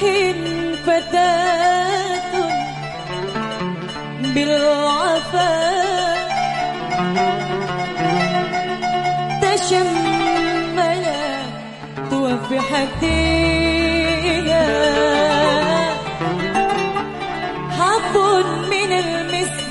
بروح فتاة بالعفاء تشملت وفي حديها حب من المسك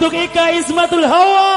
untuk Ika Ismatul Hawa.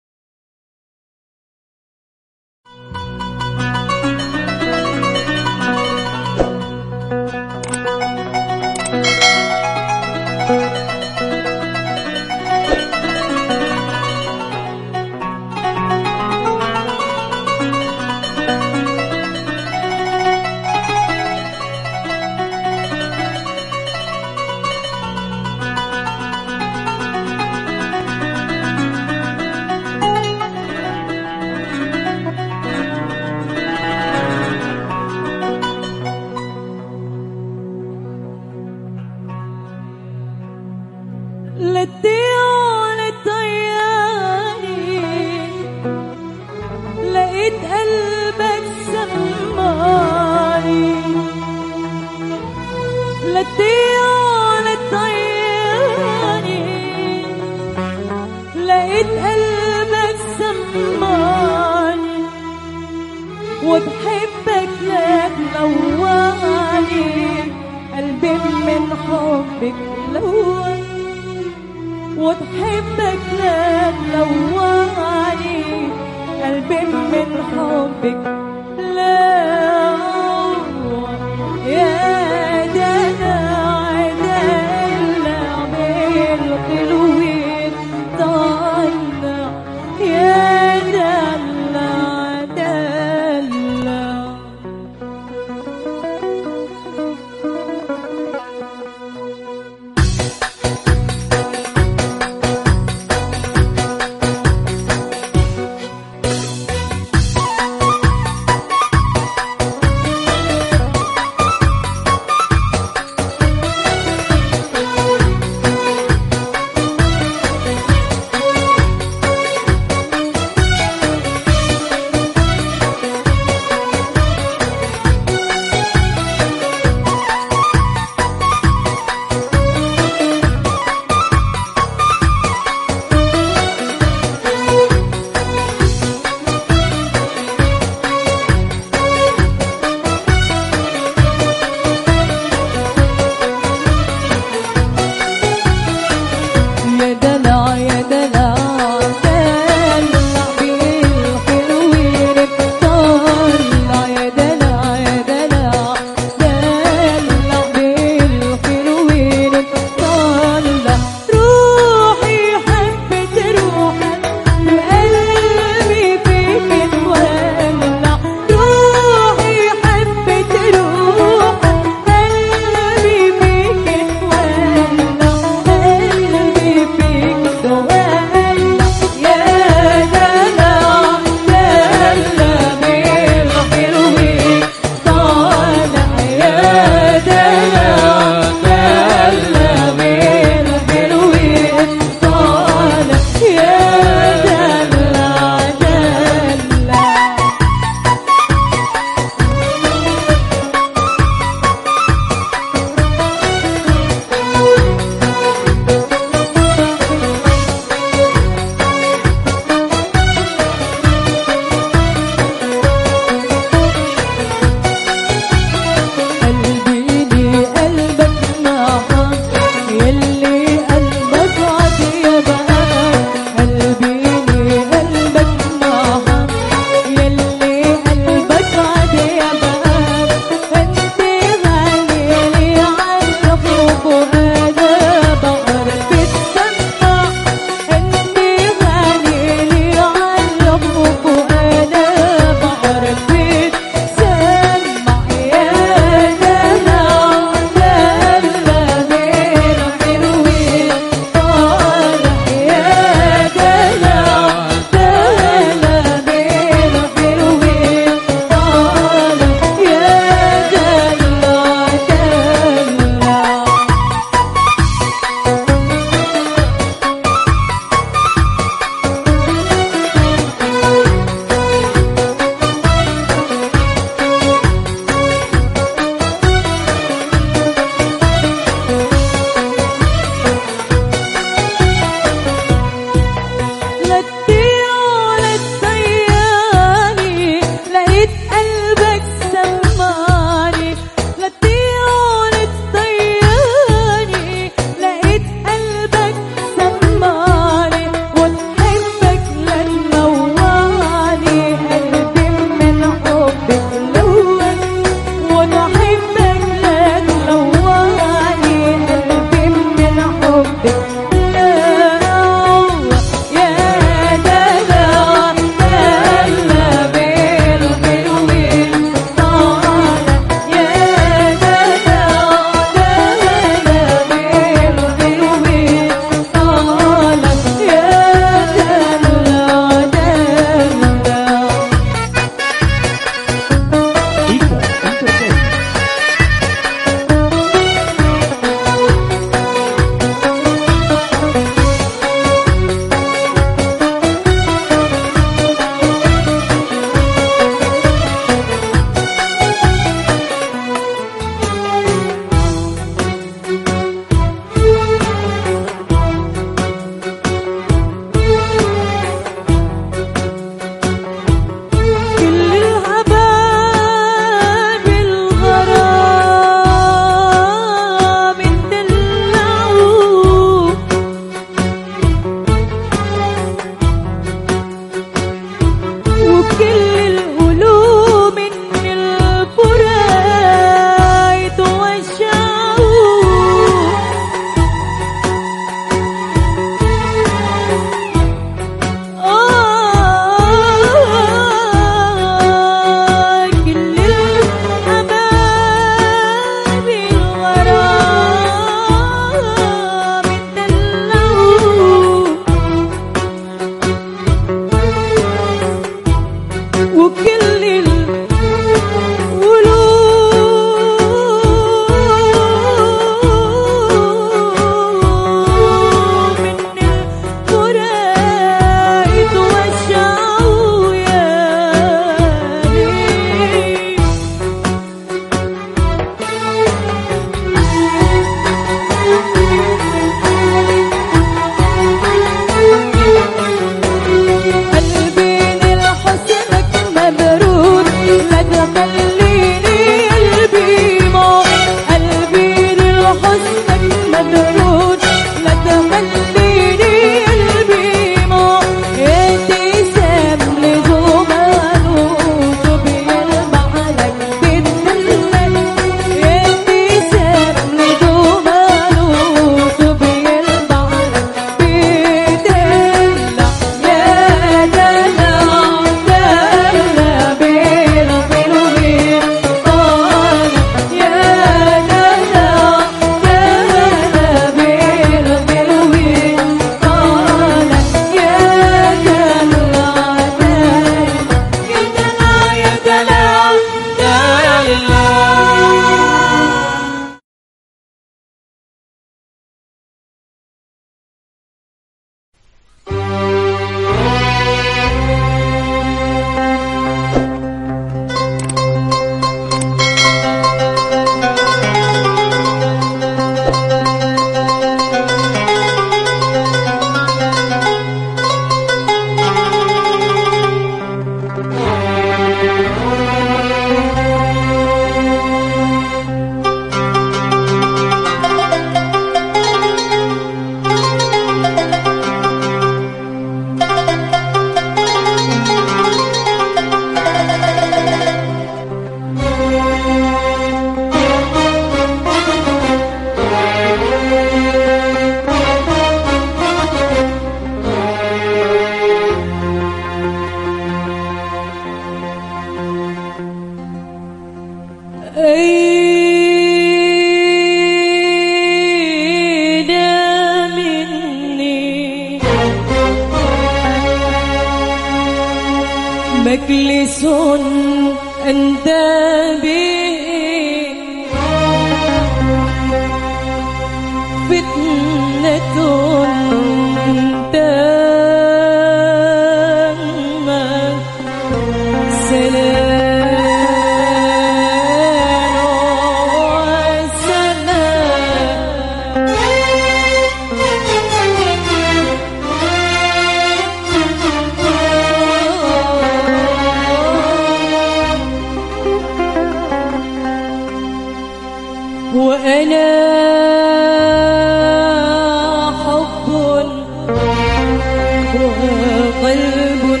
وقلب هائم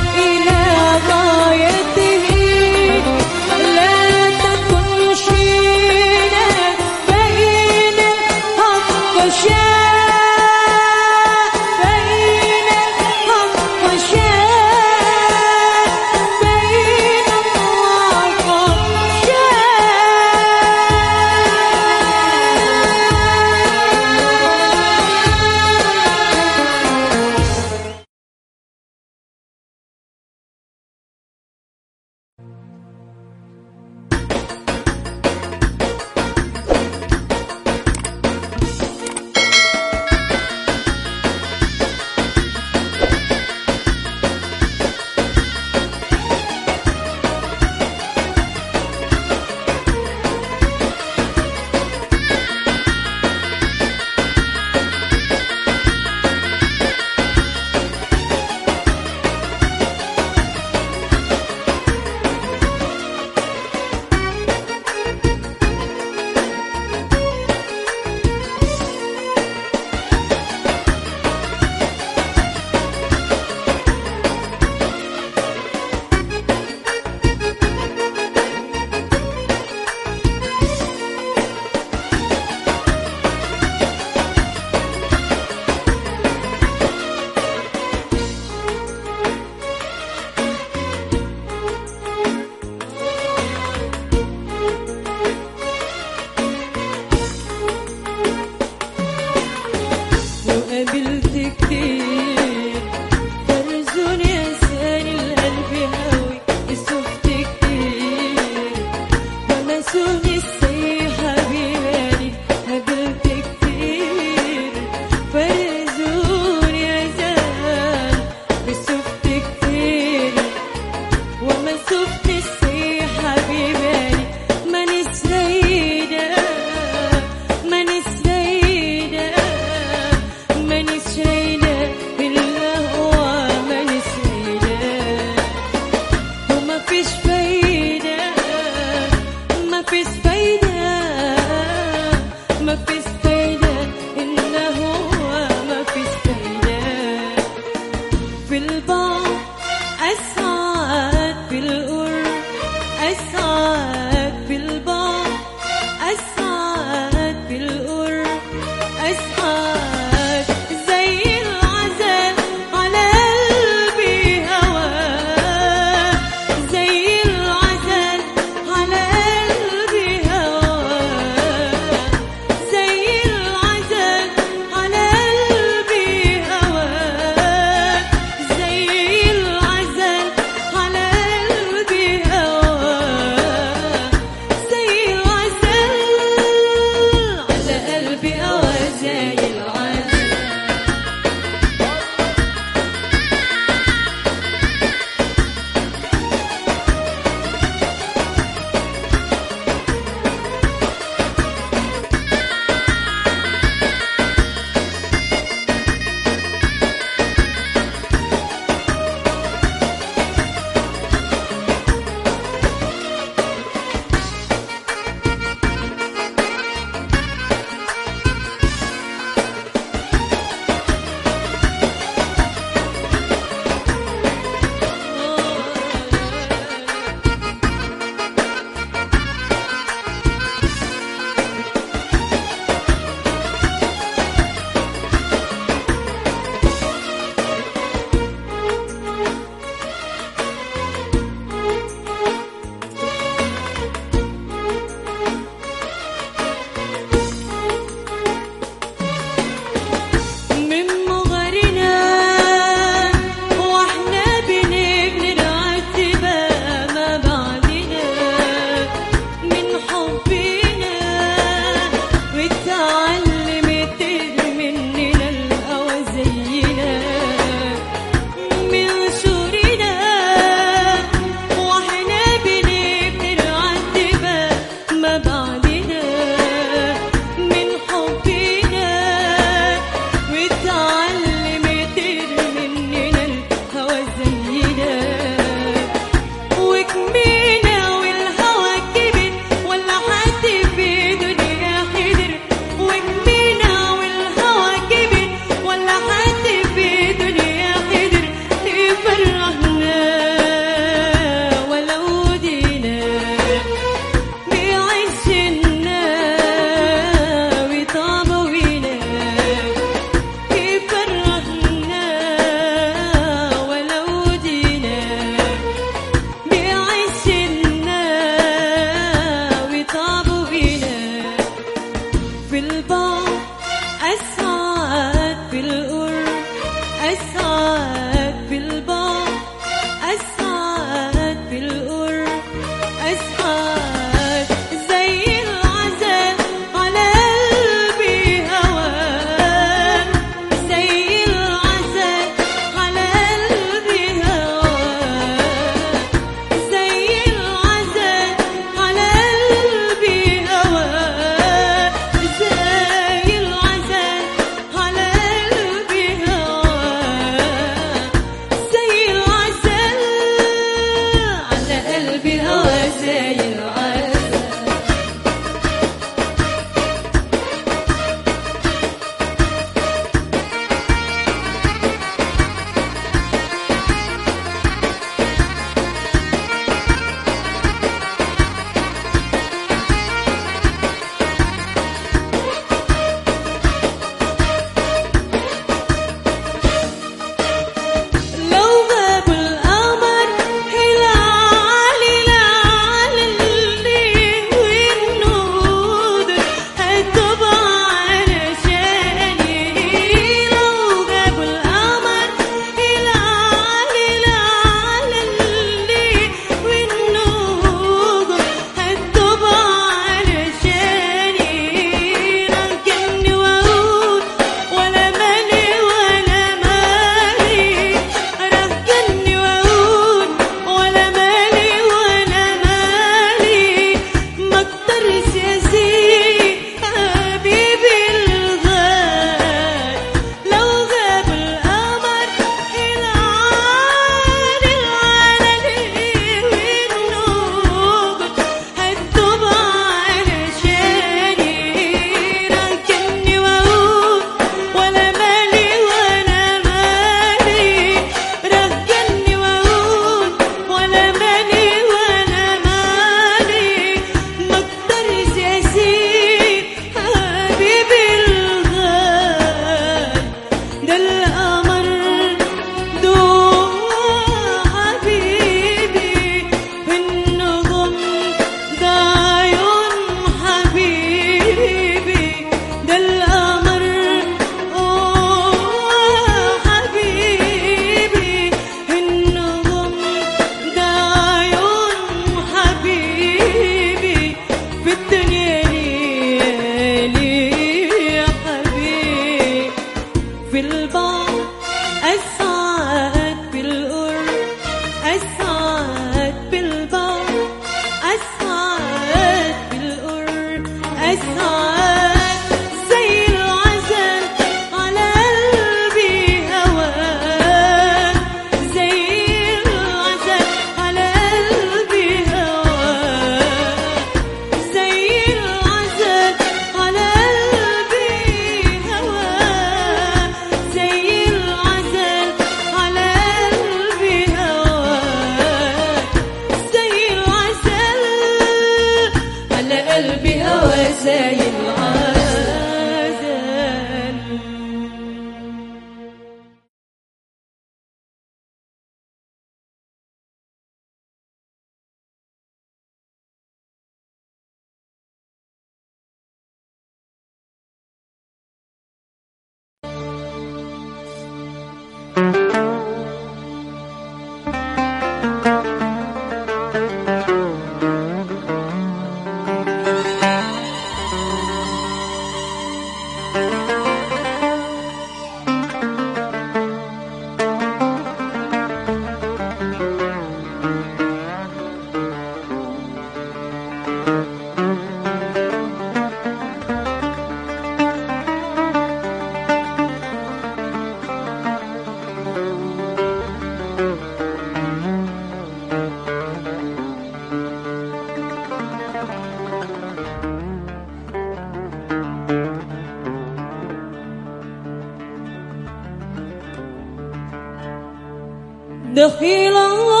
دخيل الله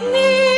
你。